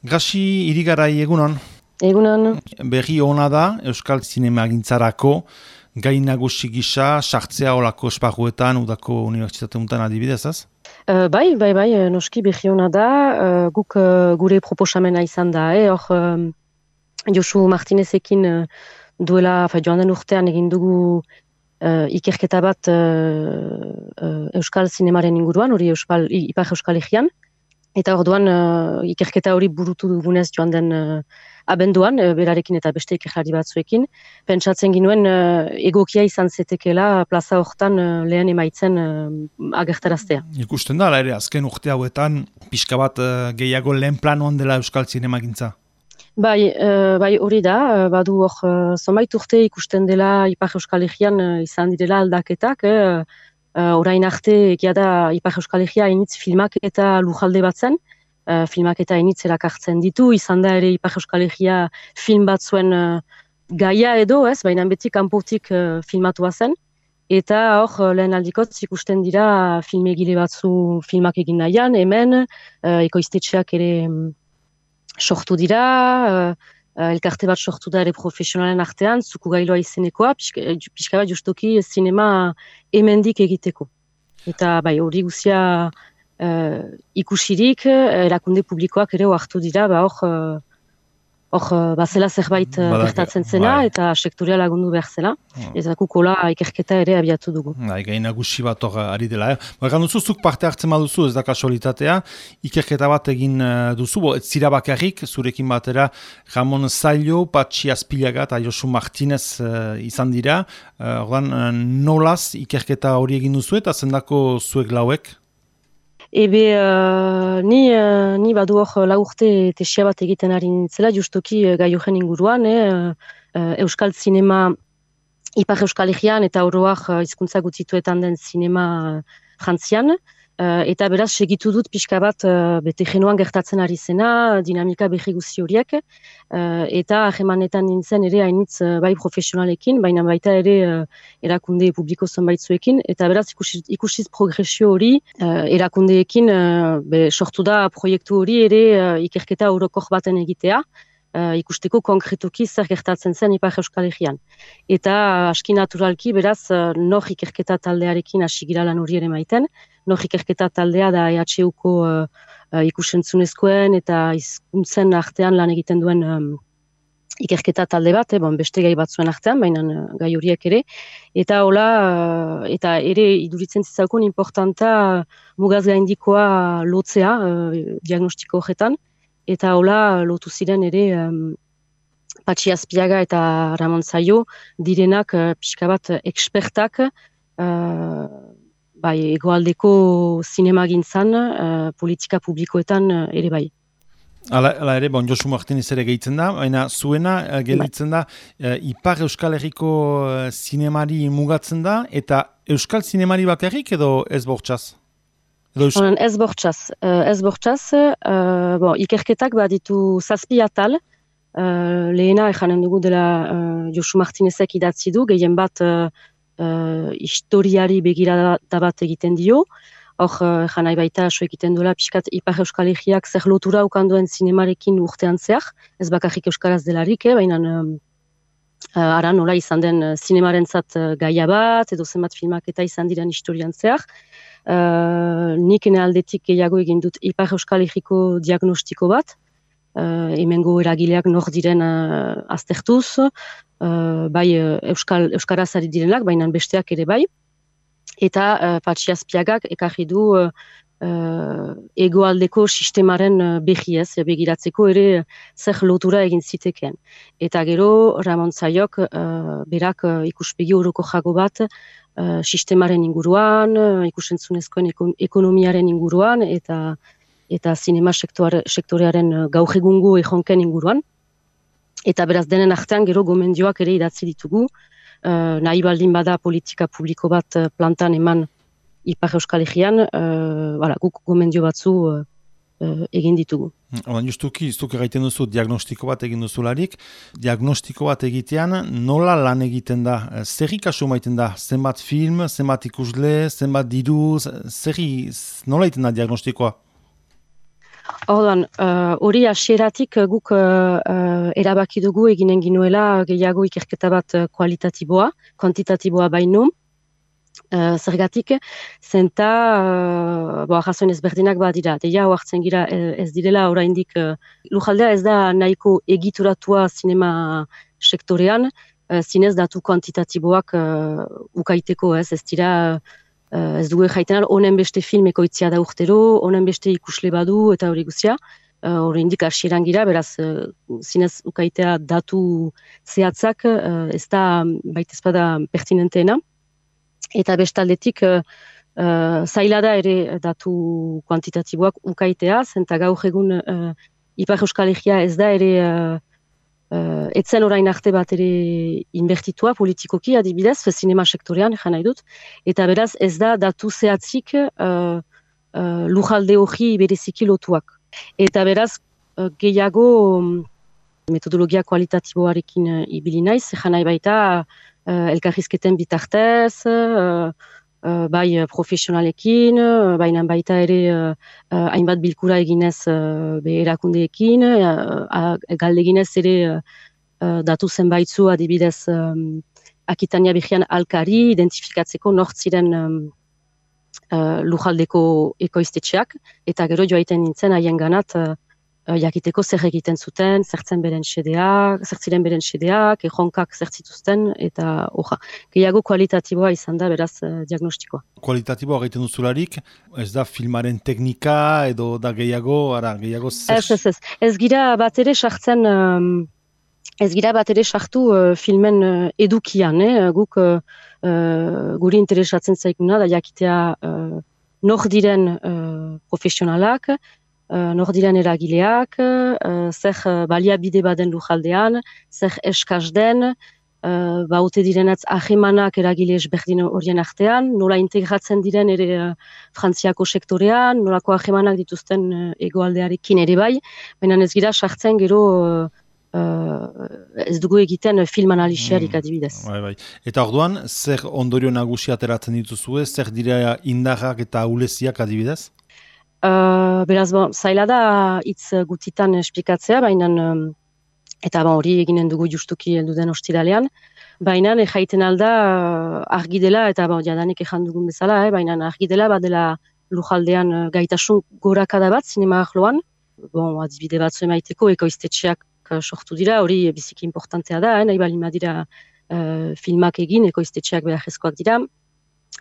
Gasi irigarai egunon? Egunon. Berri ona da, Euskal Zinema gintzarako, gai nagusi gisa, sartzea olako esparruetan, udako unibertsitate untan adibidez, ez? Uh, bai, bai, bai, noski berri ona da, uh, guk uh, gure proposamena izan da, eh? hor uh, Josu Martinezekin uh, duela, fa, joan den urtean egin dugu uh, ikerketa bat uh, Euskal Zinemaren inguruan, hori Euskal, Ipar Euskal Egean, Eta orduan uh, ikerketa hori burutu dugunez joan den uh, abenduan, uh, berarekin eta beste ikerlari batzuekin. Pentsatzen ginuen uh, egokia izan zetekela plaza hortan uh, lehen emaitzen uh, agertaraztea. Ikusten da, ere azken urte hauetan, pixka bat uh, gehiago lehen planoan dela Euskal Zinema gintza? Bai, uh, bai hori da, badu hor, uh, urte ikusten dela Ipar Euskal Herrian izan direla aldaketak, uh, orain arte egia da Ipar Euskal Herria initz filmak eta lujalde bat zen, uh, filmak eta initz erakartzen ditu, izan da ere Ipar Euskal Herria film bat zuen uh, gaia edo, ez, baina beti kanpotik uh, filmatua zen, eta hor lehen aldikot ikusten dira filmegile batzu filmak egin nahian, hemen, uh, ekoiztetxeak ere um, sortu dira, uh, elkarte bat sortu da ere profesionalen artean, zuku gailoa izenekoa, pixka, pixka bat justuki zinema emendik egiteko. Eta bai hori guzia uh, ikusirik, erakunde publikoak ere hartu dira, ba hor hor, eh, bazela zerbait eh, gertatzen zena, bai. eta sektoria lagundu behar zela, hmm. eta kukola ikerketa ere abiatu dugu. Bai, gain nagusi bat hor ari dela. Eh? Ba, duzu, zuk parte hartzen baduzu, ez da kasualitatea, ikerketa bat egin duzu, bo, ez zira bakarrik, zurekin batera, Ramon Zailo, Patxi Azpilaga eta Josu Martinez izan dira, uh, nolaz ikerketa hori egin duzu, eta zendako zuek lauek? Ebe, uh, ni, uh, ni badu hor laurte tesia bat egiten ari nintzela, justoki uh, gai inguruan, eh, uh, Euskal Zinema, Ipar Euskal Egean eta oroak uh, izkuntza gutzituetan den zinema frantzian, Uh, eta beraz, segitu dut pixka bat uh, bete genuan gertatzen ari zena, dinamika behi guzi horiek, uh, eta ahemanetan nintzen ere hainitz uh, bai profesionalekin, baina baita ere uh, erakunde publiko zonbaitzuekin, eta beraz ikusiz, ikusiz progresio hori uh, erakundeekin uh, be, sortu da proiektu hori ere uh, ikerketa eurokor baten egitea, uh, ikusteko konkretuki zer gertatzen zen Ipar Euskal Herrian. Eta aski naturalki, beraz, uh, nor ikerketa taldearekin hasi lan hori ere maiten, nor ikerketa taldea da EHUko uh, uh, ikusentzunezkoen eta izkuntzen artean lan egiten duen um, ikerketa talde bat, eh, bon, beste gai batzuen artean, baina gai horiek ere. Eta hola, eta ere iduritzen zitzakun importanta mugaz gaindikoa lotzea diagnostiko horretan, eta hola lotu ziren ere um, Patxi Azpiaga eta Ramon Zaio direnak uh, pixka bat ekspertak uh, bai, egoaldeko zinema gintzan uh, politika publikoetan uh, ere bai. Hala, ere, bon, Josu Martinez ere gehitzen da, baina zuena uh, gelditzen da uh, Ipar Euskal Herriko zinemari mugatzen da, eta Euskal zinemari bakarrik edo ez bortxaz? Honen ez bortxaz. Ez bortxaz, uh, bon, ikerketak baditu zazpi atal, uh, lehena ejanen dugu dela uh, Josu Martinezek idatzi du, gehien bat uh, uh, historiari begira da bat egiten dio, hor uh, janai baita aso egiten duela pixkat Ipar Euskal Herriak zer lotura ukanduen zinemarekin urtean zehar, ez bakarrik Euskaraz delarik, eh, baina um, uh, ara nola izan den zinemaren zat uh, gaia bat, edo zenbat filmak eta izan diren historian zehar, Uh, nik ene aldetik gehiago egin dut Ipar Euskal Herriko diagnostiko bat, uh, emengo eragileak nor diren uh, aztertuz, uh, bai Euskal, Euskaraz ari direnak, baina besteak ere bai, eta uh, Patxi Azpiagak ekarri du uh, egoaldeko sistemaren uh, behiez, begiratzeko ere zer lotura egin zitekeen. Eta gero Ramon Zaiok uh, berak uh, ikuspegi horoko jago bat uh, sistemaren inguruan, uh, ikusentzunezkoen ekonomiaren inguruan, eta eta zinema sektorearen uh, gaur egungu ejonken inguruan. Eta beraz denen artean gero gomendioak ere idatzi ditugu, uh, nahi baldin bada politika publiko bat plantan eman Ipar Euskal Egean, uh, guk gomendio batzu uh, egin ditugu. Odan justuki, zuk egiten duzu diagnostiko bat egin duzularik, diagnostiko bat egitean nola lan egiten da? Zerri kasu maiten da? Zenbat film, zenbat ikusle, zenbat diru, zerri nola egiten da diagnostikoa? Ordan, hori uh, asieratik guk uh, erabaki dugu eginen ginuela gehiago ikerketa bat kualitatiboa, kuantitatiboa baino, Uh, zergatik, zenta, uh, boa, jasoen ezberdinak bat dira, deia hoartzen gira ez direla oraindik uh, lujaldea ez da nahiko egituratua sinema sektorean, uh, zinez datu kuantitatiboak uh, ukaiteko ez, ez dira, uh, ez dugu jaiten honen beste film ekoitzia da urtero, honen beste ikusle badu eta hori guzia, uh, hori indik asieran gira, beraz, uh, zinez ukaitea datu zehatzak, uh, ez da baitezpada pertinenteena, eta bestaldetik uh, zaila da ere datu kuantitatiboak ukaitea, zenta gaur egun uh, Ipar Euskal ez da ere uh, uh, etzen orain arte bat ere inbertitua politikoki adibidez, zinema sektorean, jan nahi dut, eta beraz ez da datu zehatzik uh, uh, lujalde hori bereziki lotuak. Eta beraz uh, gehiago um, metodologia kualitatiboarekin uh, ibili naiz, jan nahi baita uh, elkarrizketen bitartez, uh, uh, bai profesionalekin, uh, baina baita ere hainbat bilkura eginez uh, be erakundeekin, uh, galdeginez ere datu zenbaitzu adibidez um, Akitania Bihian alkari identifikatzeko nortziren um, uh, lujaldeko ekoiztetxeak, eta gero joaiten nintzen haien ganat uh, jakiteko zer egiten zuten, zertzen beren sedeak, zertziren beren sedeak, erronkak zertzituzten, eta oja, gehiago kualitatiboa izan da beraz uh, diagnostikoa. Kualitatiboa egiten duzularik, ez da filmaren teknika edo da gehiago, ara, gehiago zer? Ez, ez, ez, ez gira bat ere sartzen, um, ez gira bat ere sartu uh, filmen uh, edukian, eh? guk uh, guri interesatzen zaikuna, da jakitea nor diren uh, profesionalak, uh, nor diren eragileak, uh, zer uh, baliabide baden lujaldean, zer eskaz den, uh, baute direnatz ahimanak eragile esberdin horien artean, nola integratzen diren ere uh, frantziako sektorean, nolako ahimanak dituzten uh, egoaldearekin ere bai, baina ez gira sartzen gero uh, ez dugu egiten film analiziarik mm, adibidez. Bai, bai. Eta orduan, zer ondorio nagusi ateratzen dituzue, zer dira indarrak eta uleziak adibidez? Uh, beraz, bon, zaila da hitz gutitan esplikatzea, baina eta bon, hori eginen dugu justuki heldu den ostiralean, baina jaiten alda argi dela, eta bon, jadanik ezan dugun bezala, eh, baina argi dela, bat dela lujaldean uh, gaitasun gorakada bat, zinema ahloan, bon, adibide bat emaiteko ekoiztetxeak uh, sortu dira, hori biziki importantea da, eh, nahi bali dira uh, filmak egin, ekoiztetxeak behar dira,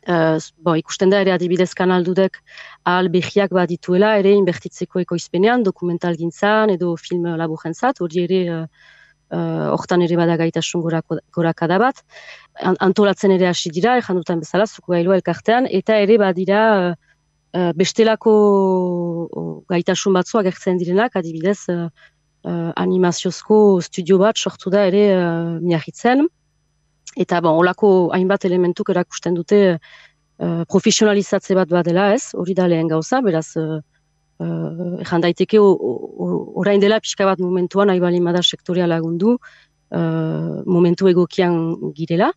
Uh, bo, ikusten da ere adibidez kanaldudek ahal behiak bat dituela ere inbertitzeko ekoizpenean, dokumental gintzan edo film laburren zat, hori ere uh, hortan ere bada gaitasun gorakada bat. Antolatzen ere hasi dira, ezan dutan bezala, zuko gailua elkartean, eta ere badira uh, bestelako gaitasun batzu agertzen direnak, adibidez uh, animaziozko studio bat sortu da ere uh, miahitzen, Eta bon, olako hainbat elementuk erakusten dute uh, profesionalizatze bat bat dela ez, hori da lehen gauza, beraz, uh, uh, daiteke orain dela pixka bat momentuan nahi bali mada sektoria lagundu, uh, momentu egokian girela.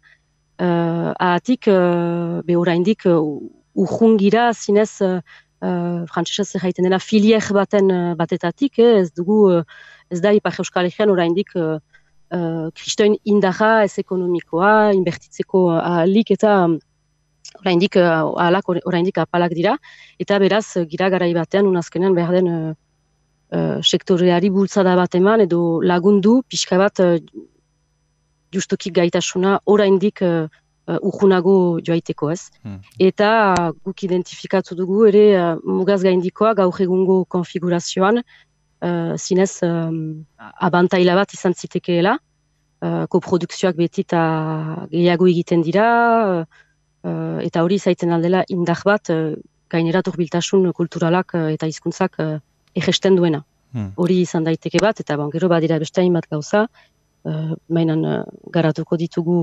Uh, ahatik, uh, be orain dik, uh, gira zinez, uh, uh, frantzesez jaiten dela filier baten batetatik, eh, ez dugu, ez da ipar euskal egean orain dik, uh, kristoin indarra ez ekonomikoa, inbertitzeko ahalik eta oraindik uh, ahalak oraindik apalak dira, eta beraz gira garai batean unazkenean behar den uh, uh, sektoreari bultzada bat eman edo lagundu pixka bat uh, justuki gaitasuna oraindik uh, uh, urgunago joaiteko ez. Hmm. Eta guk identifikatu dugu ere uh, mugaz gaindikoa gaur egungo konfigurazioan uh, zinez um, abantaila bat izan zitekeela, uh, koprodukzioak beti eta gehiago egiten dira, uh, eta hori zaiten aldela indar bat, uh, gainera turbiltasun kulturalak uh, eta hizkuntzak uh, egesten duena. Hmm. Hori izan daiteke bat, eta bon, gero badira beste bat gauza, uh, mainan uh, garatuko ditugu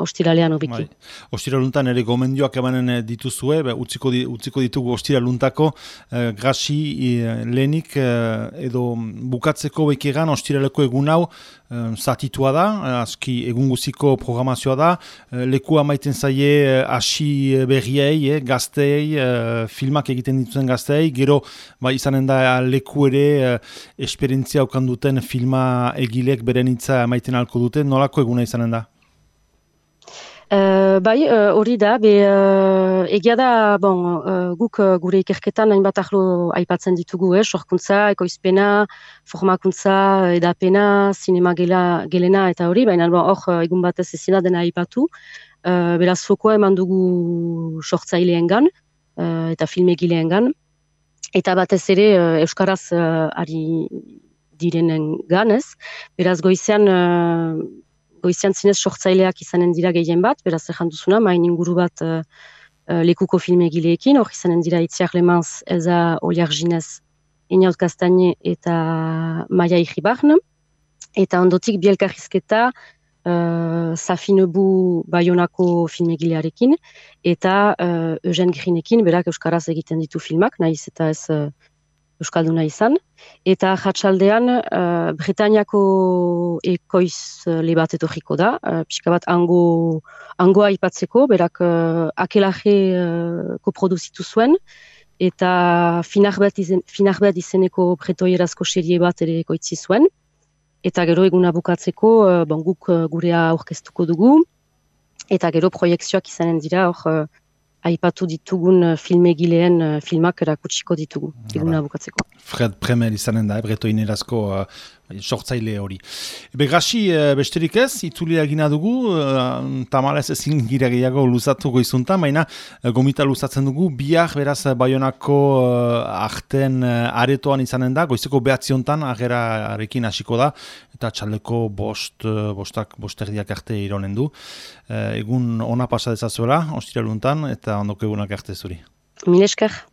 ostiralean obiki. Bai. Ostiraluntan ere gomendioak emanen eh, dituzue, be, utziko, di, utziko ditugu ostiraluntako eh, grasi eh, lehenik eh, edo bukatzeko bekegan ostiraleko egun hau eh, zatitua da, eh, aski egun guziko programazioa da, eh, leku amaiten zaie hasi berriei, eh, gaztei, filmak egiten dituen gaztei, gero ba, izanen da leku ere eh, esperientzia duten filma egilek beren hitza maiten alko dute, nolako eguna izanen da? Uh, bai, uh, da, be, uh, egia da, bon, guk gure ikerketan hainbat ahlo aipatzen ditugu, eh, sorkuntza, ekoizpena, formakuntza, edapena, sinema gela, gelena eta hori, baina hor bon, egun batez ezina dena aipatu, beraz fokoa eman dugu sortzaileen gan, eta filmegileen gan, eta batez ere Euskaraz ari direnen ganez, beraz goizean goizian zinez sortzaileak izanen dira gehien bat, beraz ezan duzuna, main inguru bat uh, lekuko filme egileekin, hor izanen dira itziak lemanz Elza Oliarginez, Inaut Kastaine eta Maia Ixibarn, eta ondotik bielkarrizketa uh, Safinebu Bayonako filmegilearekin, eta uh, Eugen Grinekin, berak Euskaraz egiten ditu filmak, nahiz eta ez Euskalduna izan. Eta jatsaldean, uh, Bretañako ekoiz uh, lebat etorriko da, uh, pixka bat ango, angoa ipatzeko, berak uh, akelaje uh, koproduzitu zuen, eta finarbet, izen, izeneko bretoierazko serie bat ere ekoitzi zuen. Eta gero eguna bukatzeko, uh, bon, guk uh, gurea aurkeztuko dugu, eta gero proiektzioak izanen dira, hor, aipatu ditugun eh, filmegileen uh, filmak erakutsiko ditugu, eguna bukatzeko. Fred Premer izanen da, ebreto inerazko uh, sortzaile hori. Ebe grasi uh, besterik ez, itzuli egina dugu, uh, tamalez ezin gira gehiago luzatu goizuntan, baina uh, gomita luzatzen dugu, biak beraz baionako uh, aretoan izanen da, goizeko behatziontan agera arekin hasiko da, eta txaleko bost, bostak, bosterdiak arte ironen du. Egun ona pasa dezazuela, ostiraluntan, eta ondoko egunak arte zuri. Mileskar.